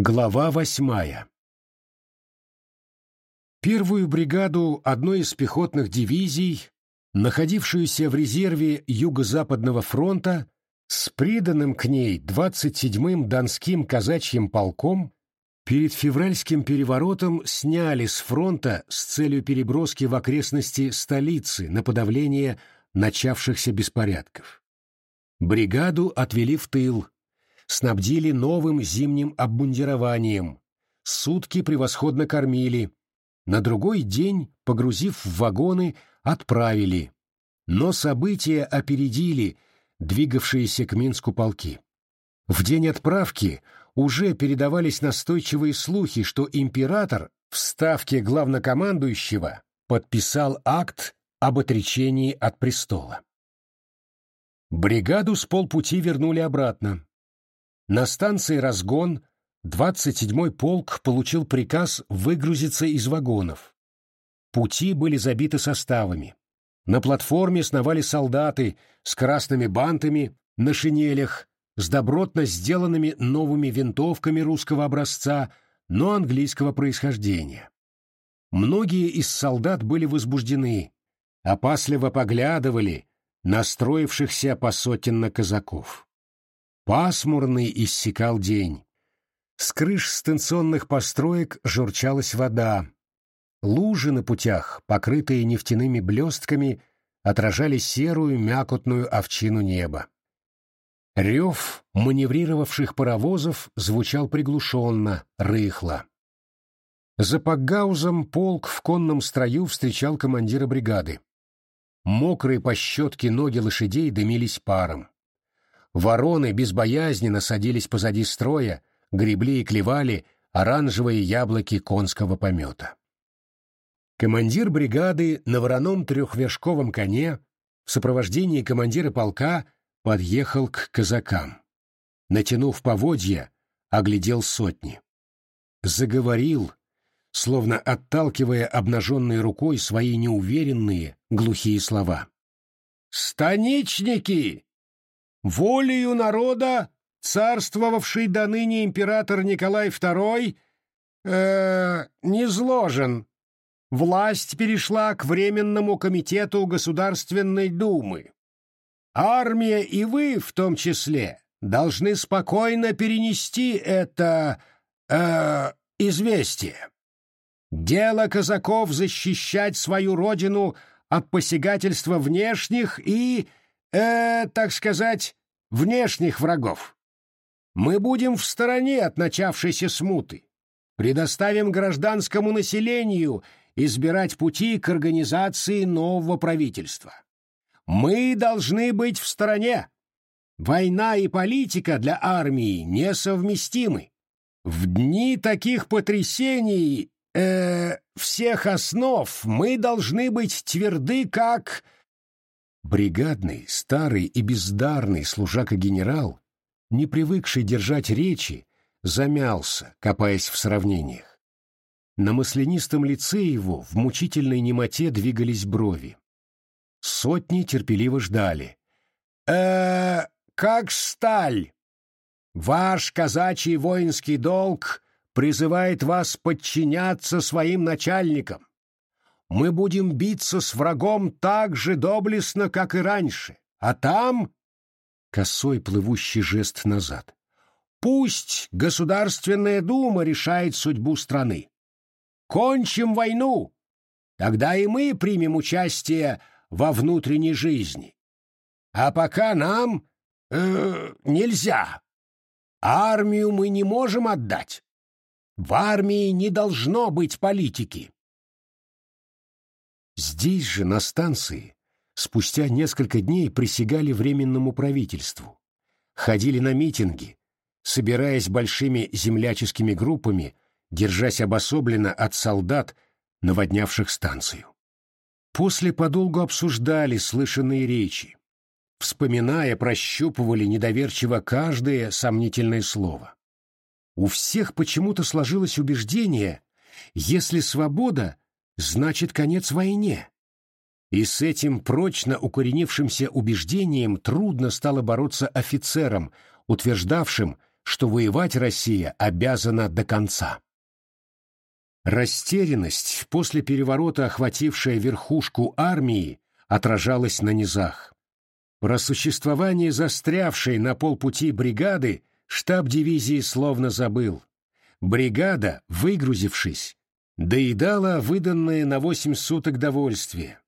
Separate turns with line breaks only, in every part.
Глава восьмая Первую бригаду одной из пехотных дивизий, находившуюся в резерве Юго-Западного фронта, с приданным к ней 27-м Донским казачьим полком, перед февральским переворотом сняли с фронта с целью переброски в окрестности столицы на подавление начавшихся беспорядков. Бригаду отвели в тыл, снабдили новым зимним обмундированием, сутки превосходно кормили, на другой день, погрузив в вагоны, отправили. Но события опередили двигавшиеся к Минску полки. В день отправки уже передавались настойчивые слухи, что император в ставке главнокомандующего подписал акт об отречении от престола. Бригаду с полпути вернули обратно. На станции «Разгон» 27-й полк получил приказ выгрузиться из вагонов. Пути были забиты составами. На платформе сновали солдаты с красными бантами на шинелях, с добротно сделанными новыми винтовками русского образца, но английского происхождения. Многие из солдат были возбуждены, опасливо поглядывали на строившихся посотенно казаков. Пасмурный иссякал день. С крыш станционных построек журчалась вода. Лужи на путях, покрытые нефтяными блестками, отражали серую мякотную овчину неба. Рев маневрировавших паровозов звучал приглушенно, рыхло. За Пакгаузом полк в конном строю встречал командира бригады. Мокрые по щетке ноги лошадей дымились паром. Вороны безбоязненно садились позади строя, гребли и клевали оранжевые яблоки конского помета. Командир бригады на вороном трехвершковом коне в сопровождении командира полка подъехал к казакам. Натянув поводья, оглядел сотни. Заговорил, словно отталкивая обнаженной рукой свои неуверенные, глухие слова. «Станичники! Волею народа царствовавший до ныне император Николай II э, не зложен. Власть перешла к Временному комитету Государственной Думы. Армия и вы, в том числе, должны спокойно перенести это э, известие. Дело казаков защищать свою родину от посягательства внешних и, э, так сказать, внешних врагов. Мы будем в стороне от начавшейся смуты. Предоставим гражданскому населению избирать пути к организации нового правительства. Мы должны быть в стороне. Война и политика для армии несовместимы. В дни таких потрясений э, всех основ мы должны быть тверды, как Бригадный, старый и бездарный служака-генерал, не привыкший держать речи, замялся, копаясь в сравнениях. На маслянистом лице его в мучительной немоте двигались брови. Сотни терпеливо ждали. э как сталь! Ваш казачий воинский долг призывает вас подчиняться своим начальникам мы будем биться с врагом так же доблестно, как и раньше. А там...» Косой плывущий жест назад. «Пусть Государственная Дума решает судьбу страны. Кончим войну, тогда и мы примем участие во внутренней жизни. А пока нам э, нельзя. Армию мы не можем отдать. В армии не должно быть политики. Здесь же, на станции, спустя несколько дней присягали Временному правительству, ходили на митинги, собираясь большими земляческими группами, держась обособленно от солдат, наводнявших станцию. После подолгу обсуждали слышанные речи, вспоминая, прощупывали недоверчиво каждое сомнительное слово. У всех почему-то сложилось убеждение, если свобода — значит конец войне. И с этим прочно укоренившимся убеждением трудно стало бороться офицерам, утверждавшим, что воевать Россия обязана до конца. Растерянность, после переворота охватившая верхушку армии, отражалась на низах. Про существование застрявшей на полпути бригады штаб дивизии словно забыл. Бригада, выгрузившись, доедала выданное на восемь суток довольствие.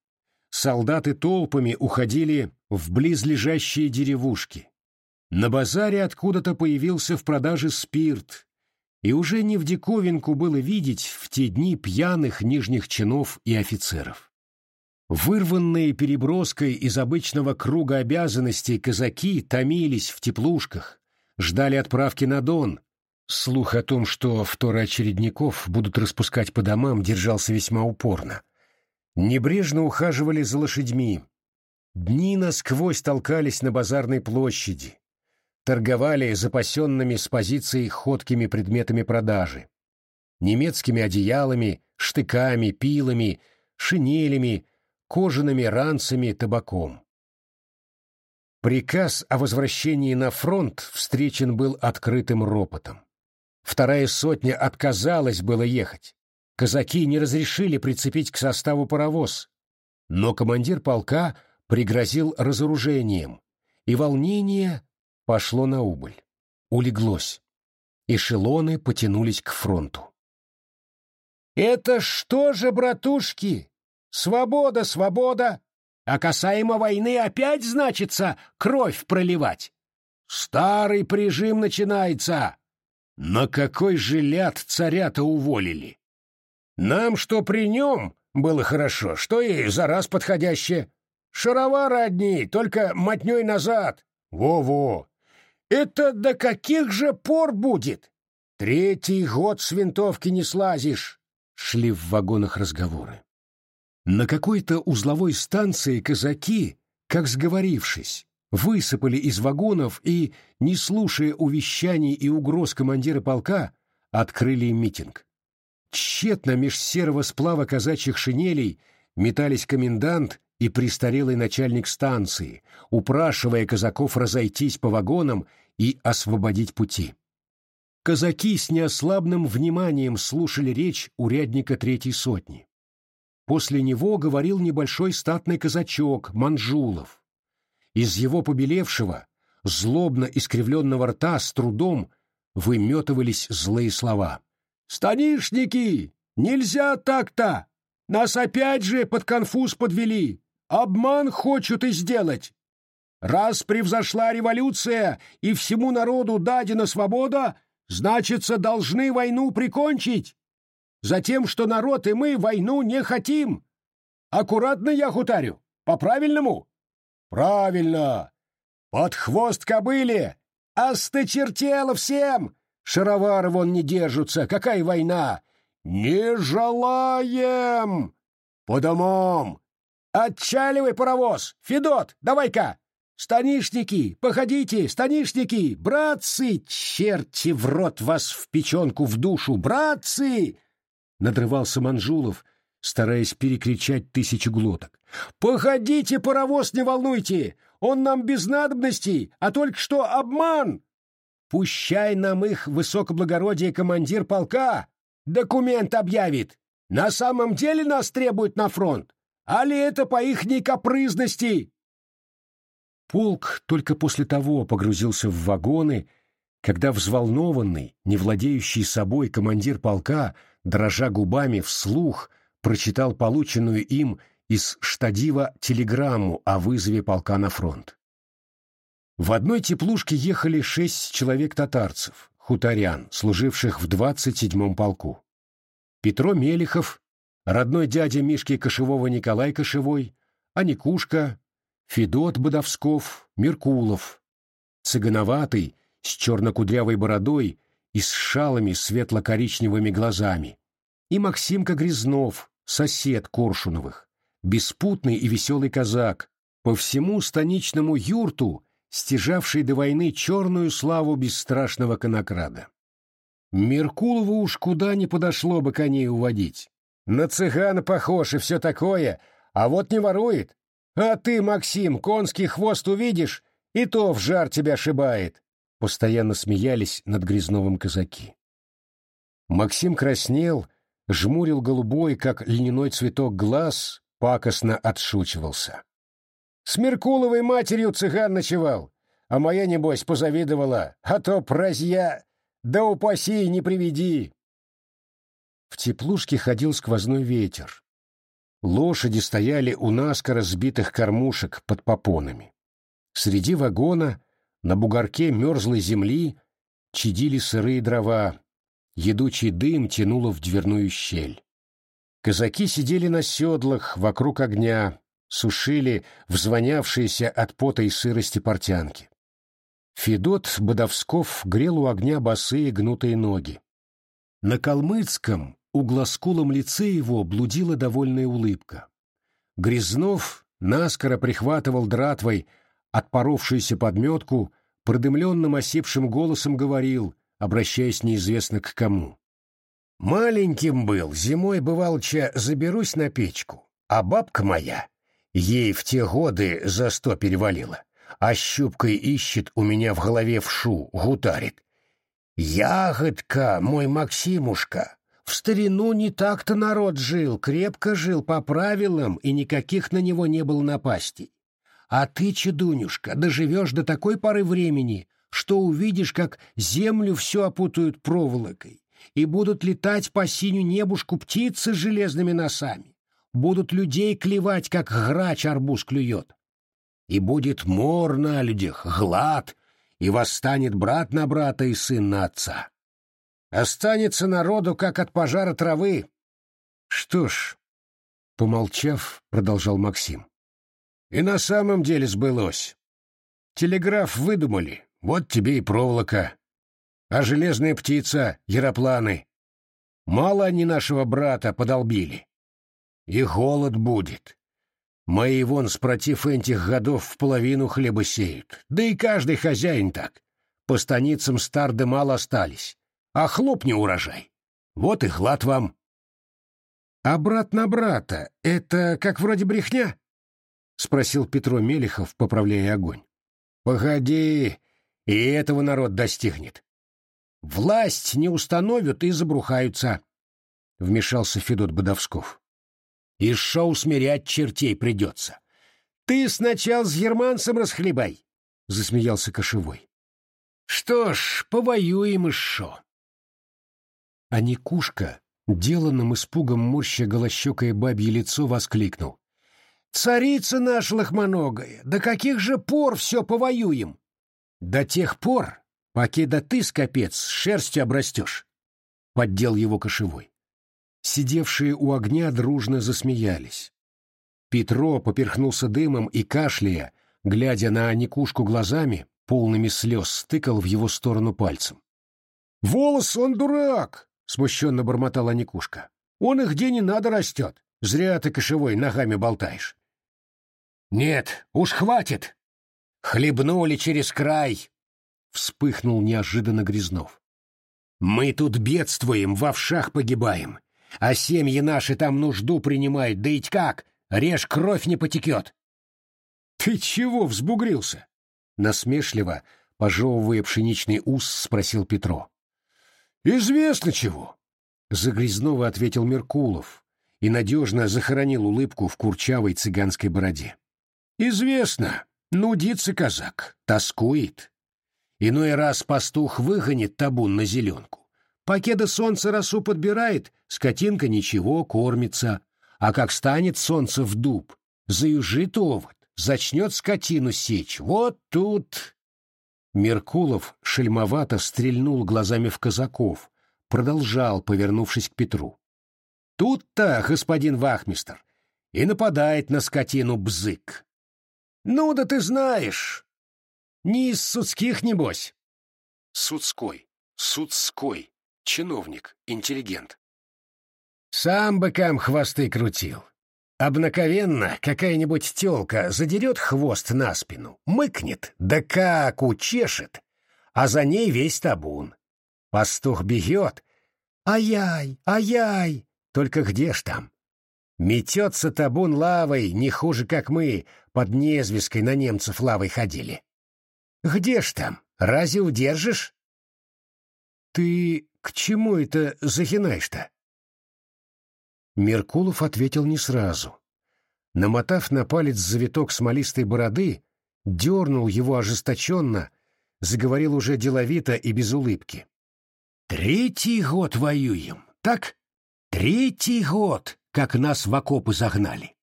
Солдаты толпами уходили в близлежащие деревушки. На базаре откуда-то появился в продаже спирт, и уже не в диковинку было видеть в те дни пьяных нижних чинов и офицеров. Вырванные переброской из обычного круга обязанностей казаки томились в теплушках, ждали отправки на Дон. Слух о том, что второочередников будут распускать по домам, держался весьма упорно. Небрежно ухаживали за лошадьми. Дни насквозь толкались на базарной площади. Торговали запасенными с позицией ходкими предметами продажи. Немецкими одеялами, штыками, пилами, шинелями, кожаными ранцами, табаком. Приказ о возвращении на фронт встречен был открытым ропотом. Вторая сотня отказалась было ехать. Казаки не разрешили прицепить к составу паровоз, но командир полка пригрозил разоружением, и волнение пошло на убыль. Улеглось. Эшелоны потянулись к фронту. «Это что же, братушки? Свобода, свобода! А касаемо войны опять, значится, кровь проливать? Старый прижим начинается! На какой же ляд царя-то уволили? Нам что при нем было хорошо, что и за раз подходящее. Шаровары одни, только мотней назад. Во-во! Это до каких же пор будет? Третий год с винтовки не слазишь. Шли в вагонах разговоры. На какой-то узловой станции казаки, как сговорившись, высыпали из вагонов и, не слушая увещаний и угроз командира полка, открыли митинг. Тщетно меж серого сплава казачьих шинелей метались комендант и престарелый начальник станции, упрашивая казаков разойтись по вагонам и освободить пути. Казаки с неослабным вниманием слушали речь урядника третьей сотни. После него говорил небольшой статный казачок Манжулов. Из его побелевшего, злобно искривленного рта с трудом выметывались злые слова. «Станишники! Нельзя так-то! Нас опять же под конфуз подвели! Обман хочут и сделать! Раз превзошла революция и всему народу дадена свобода, значится, должны войну прикончить! Затем, что народ и мы войну не хотим! Аккуратно я хутарю, по-правильному?» «Правильно! Под хвост кобыле! Осточертело всем!» Шаровары вон не держатся. Какая война? Не желаем! По домам! Отчаливай паровоз! Федот, давай-ка! Станишники, походите, станишники, братцы, черти в рот вас в печенку в душу, братцы! Надрывался Манжулов, стараясь перекричать тысячу глоток. «Походите, паровоз, не волнуйте! Он нам без надобности, а только что обман!» Пущай нам их высокоблагородие командир полка документ объявит. На самом деле нас требуют на фронт, а ли это по ихней капризности? Полк только после того погрузился в вагоны, когда взволнованный, не владеющий собой командир полка, дрожа губами вслух, прочитал полученную им из штадива телеграмму о вызове полка на фронт. В одной теплушке ехали шесть человек-татарцев, хуторян, служивших в 27-м полку. Петро Мелехов, родной дядя Мишки Кошевого Николай Кошевой, Аникушка, Федот Бодовсков, Меркулов, цыгановатый, с черно-кудрявой бородой и с шалами светло-коричневыми глазами, и Максимка Грязнов, сосед Коршуновых, беспутный и веселый казак, по всему станичному юрту стяжавший до войны черную славу бесстрашного конокрада. Меркулову уж куда не подошло бы коней уводить. На цыгана похож и все такое, а вот не ворует. А ты, Максим, конский хвост увидишь, и то в жар тебя шибает. постоянно смеялись над Грязновым казаки. Максим краснел, жмурил голубой, как льняной цветок глаз, пакостно отшучивался. С Меркуловой матерью цыган ночевал, а моя, небось, позавидовала, а то празья, да упаси не приведи. В теплушке ходил сквозной ветер. Лошади стояли у наскоро сбитых кормушек под попонами. Среди вагона, на бугорке мерзлой земли, чадили сырые дрова, едучий дым тянуло в дверную щель. Казаки сидели на седлах вокруг огня, сушили взвонявшиеся от пота и сырости портянки. Федот Бодовсков грел у огня босые гнутые ноги. На калмыцком, углоскулом лице его блудила довольная улыбка. Грязнов наскоро прихватывал дратвой отпоровшуюся подметку, продымленным осипшим голосом говорил, обращаясь неизвестно к кому. «Маленьким был, зимой, бывалча, заберусь на печку, а бабка моя, ей в те годы за сто перевалила, а щупкой ищет у меня в голове вшу, гутарит. «Ягодка, мой Максимушка, в старину не так-то народ жил, крепко жил по правилам, и никаких на него не было напастей. А ты, чудунюшка, доживешь до такой поры времени, что увидишь, как землю все опутают проволокой, и будут летать по синю небушку птицы с железными носами, будут людей клевать, как грач арбуз клюет. И будет мор на людях, глад, и восстанет брат на брата и сын на отца. Останется народу, как от пожара травы. Что ж, помолчав, продолжал Максим, и на самом деле сбылось. Телеграф выдумали, вот тебе и проволока. А железная птица, яропланы. Мало они нашего брата подолбили. И голод будет. Мои вон спротив этих годов в половину хлеба сеют. Да и каждый хозяин так. По станицам стар да мало остались. А хлопни урожай. Вот и хлад вам. А брат на брата — это как вроде брехня? — спросил Петро Мелехов, поправляя огонь. — Погоди, и этого народ достигнет. Власть не установят и забрухаются, — вмешался Федот Бодовсков. — И шо усмирять чертей придется. — Ты сначала с германцем расхлебай, — засмеялся Кошевой. — Что ж, повоюем и шо. А Никушка, деланным испугом морща голощекое бабье лицо, воскликнул. Царица наша лохмоногая, до каких же пор все повоюем? До тех пор, поки да ты, скопец, шерстью обрастешь, — поддел его кошевой. Сидевшие у огня дружно засмеялись. Петро поперхнулся дымом и, кашляя, глядя на Никушку глазами, полными слез, стыкал в его сторону пальцем. — Волос он дурак! — смущенно бормотала Никушка. — Он их где не надо растет. Зря ты, кошевой, ногами болтаешь. Нет, уж хватит. Хлебнули через край. Вспыхнул неожиданно Грязнов. Мы тут бедствуем, в овшах погибаем. А семьи наши там нужду принимают, да ведь как? Режь кровь не потекет. Ты чего взбугрился? Насмешливо, пожевывая пшеничный ус, спросил Петро. Известно чего. За Грязнова ответил Меркулов и надежно захоронил улыбку в курчавой цыганской бороде. Известно, нудится казак, тоскует. Иной раз пастух выгонит табун на зеленку. Покеда солнце росу подбирает, скотинка ничего, кормится. А как станет солнце в дуб, заюжит овод, зачнет скотину сечь. Вот тут... Меркулов шельмовато стрельнул глазами в казаков, продолжал, повернувшись к Петру. Тут-то, господин вахмистр, и нападает на скотину бзык. Ну да ты знаешь. Не из судских, небось. Судской, судской, чиновник, интеллигент. Сам быкам хвосты крутил. Обнаковенно какая-нибудь тёлка задерет хвост на спину, мыкнет, да как учешет, а за ней весь табун. Пастух бегет. Ай-яй, ай-яй, только где ж там? Метется табун лавой не хуже, как мы, под незвеской на немцев лавой ходили. Где ж там? Разве удержишь? Ты к чему это захинаешь-то? Меркулов ответил не сразу. Намотав на палец завиток смолистой бороды, дернул его ожесточенно, заговорил уже деловито и без улыбки. «Третий год воюем, так? Третий год, как нас в окопы загнали.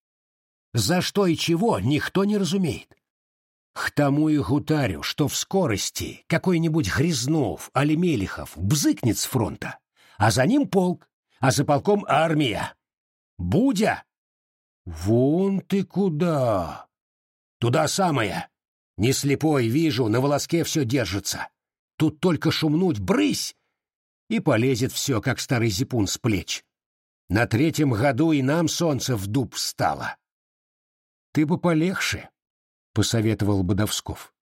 За что и чего, никто не разумеет. К тому и гутарю, что в скорости какой-нибудь Грязнов, али Мелехов бзыкнет с фронта, а за ним полк, а за полком армия. Будя! Вон ты куда! Туда самое! Не слепой, вижу, на волоске все держится. Тут только шумнуть, брысь! И полезет все, как старый зипун с плеч. На третьем году и нам солнце в дуб встало. Ты бы полегше, — посоветовал Бодовсков.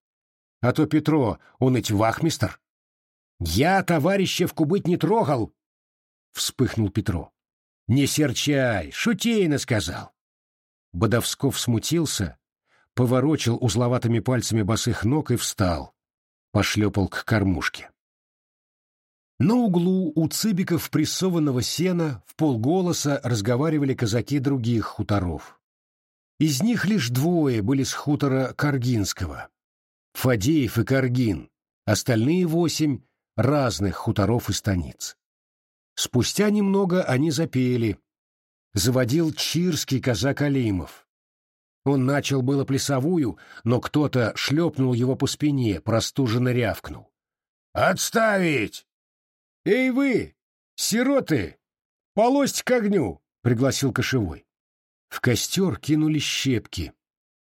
А то Петро, он ведь вахмистр. Я товарища в кубыть не трогал, — вспыхнул Петро. Не серчай, шутейно сказал. Бодовсков смутился, поворочил узловатыми пальцами босых ног и встал, пошлепал к кормушке. На углу у цыбиков прессованного сена в полголоса разговаривали казаки других хуторов. Из них лишь двое были с хутора Каргинского. Фадеев и Каргин, остальные восемь — разных хуторов и станиц. Спустя немного они запели. Заводил чирский казак Алимов. Он начал было плясовую, но кто-то шлепнул его по спине, простуженно рявкнул. «Отставить! Эй вы, сироты, полость к огню!» — пригласил кошевой. В костер кинули щепки,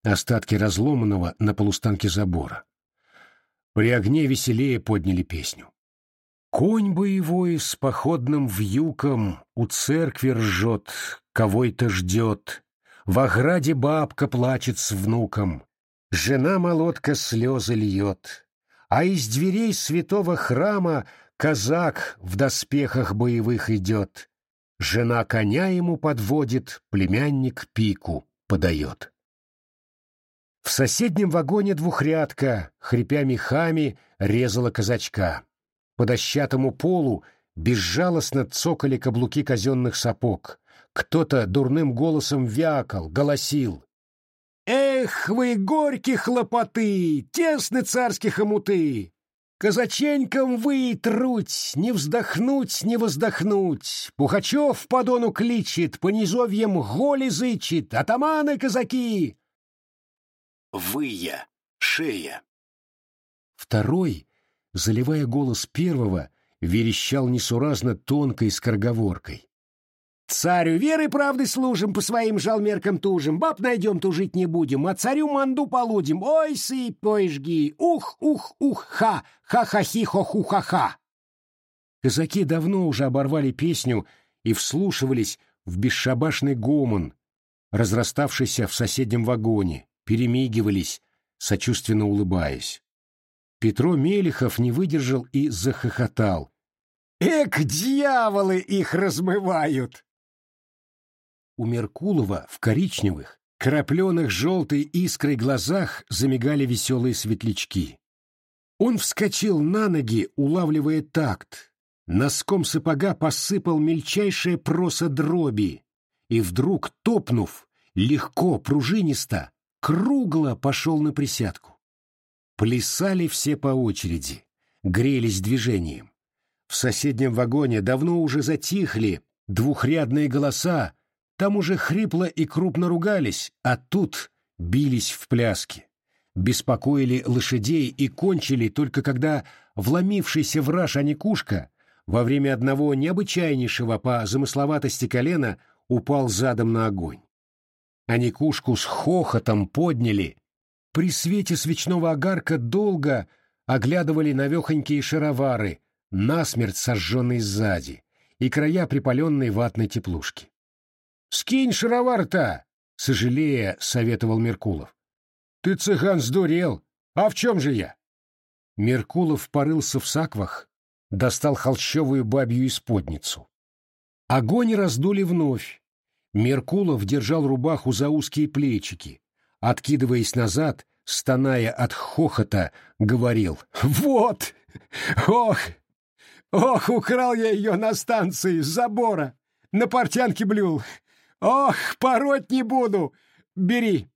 остатки разломанного на полустанке забора. При огне веселее подняли песню. Конь боевой с походным вьюком у церкви ржет, кого-то ждет. В ограде бабка плачет с внуком, жена-молотка слезы льет, а из дверей святого храма казак в доспехах боевых идет. Жена коня ему подводит, племянник пику подает. В соседнем вагоне двухрядка, хрипя мехами, резала казачка. По дощатому полу безжалостно цокали каблуки казенных сапог. Кто-то дурным голосом вякал, голосил. «Эх вы, горькие хлопоты, тесны царские хомуты! Казаченькам вы труть, не вздохнуть, не воздохнуть. Пухачев по дону кличет, по низовьям голи зычит, атаманы казаки!» Выя, шея. Второй, заливая голос первого, верещал несуразно тонкой скороговоркой. Царю веры правды служим, по своим жалмеркам тужим, баб найдем, тужить не будем, а царю манду полудим. Ой, сыпь, ой, жги, ух, ух, ух, ха, ха-ха-хи-хо-ху-ха-ха. Казаки давно уже оборвали песню и вслушивались в бесшабашный гомон, разраставшийся в соседнем вагоне, перемигивались, сочувственно улыбаясь. Петро Мелехов не выдержал и захохотал. «Эк, дьяволы их размывают!» У Меркулова в коричневых, крапленых желтой искрой глазах замигали веселые светлячки. Он вскочил на ноги, улавливая такт. Носком сапога посыпал мельчайшее проса дроби. И вдруг, топнув, легко, пружинисто, кругло пошел на присядку. Плясали все по очереди, грелись движением. В соседнем вагоне давно уже затихли двухрядные голоса, там уже хрипло и крупно ругались, а тут бились в пляске. Беспокоили лошадей и кончили только когда вломившийся враж Аникушка во время одного необычайнейшего по замысловатости колена упал задом на огонь. Аникушку с хохотом подняли. При свете свечного огарка долго оглядывали навехонькие шаровары, насмерть сожженные сзади, и края припаленной ватной теплушки. Скинь шаровар-то, сожалея, советовал Меркулов. Ты, цыган, сдурел. А в чем же я? Меркулов порылся в саквах, достал холщовую бабью исподницу. Огонь раздули вновь. Меркулов держал рубаху за узкие плечики, откидываясь назад, стоная от хохота, говорил «Вот! Ох! Ох, украл я ее на станции с забора! На портянке блюл! Ох, пороть не буду! Бери!»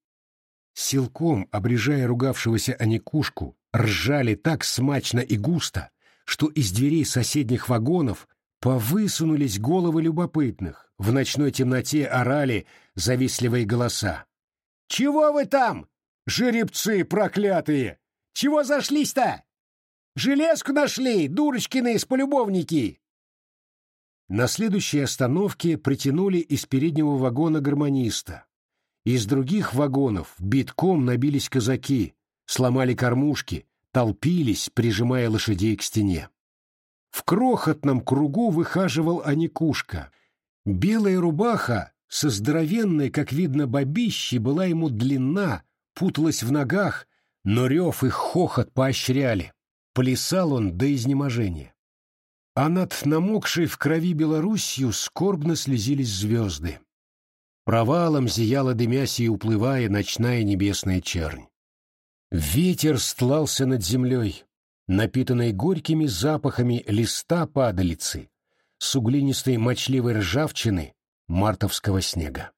Силком, обрежая ругавшегося Аникушку, ржали так смачно и густо, что из дверей соседних вагонов повысунулись головы любопытных, в ночной темноте орали завистливые голоса. «Чего вы там, жеребцы проклятые? Чего зашлись-то? Железку нашли, дурочкины с полюбовники!» На следующей остановке притянули из переднего вагона гармониста. Из других вагонов битком набились казаки, сломали кормушки, толпились, прижимая лошадей к стене. В крохотном кругу выхаживал Аникушка. Белая рубаха со здоровенной, как видно, бабищей была ему длинна, путалась в ногах, но рев и хохот поощряли. Плясал он до изнеможения. А над намокшей в крови Белоруссию скорбно слезились звезды. Провалом зияла дымясь и уплывая ночная небесная чернь. Ветер стлался над землей, напитанной горькими запахами листа падалицы, с углинистой мочливой ржавчины мартовского снега.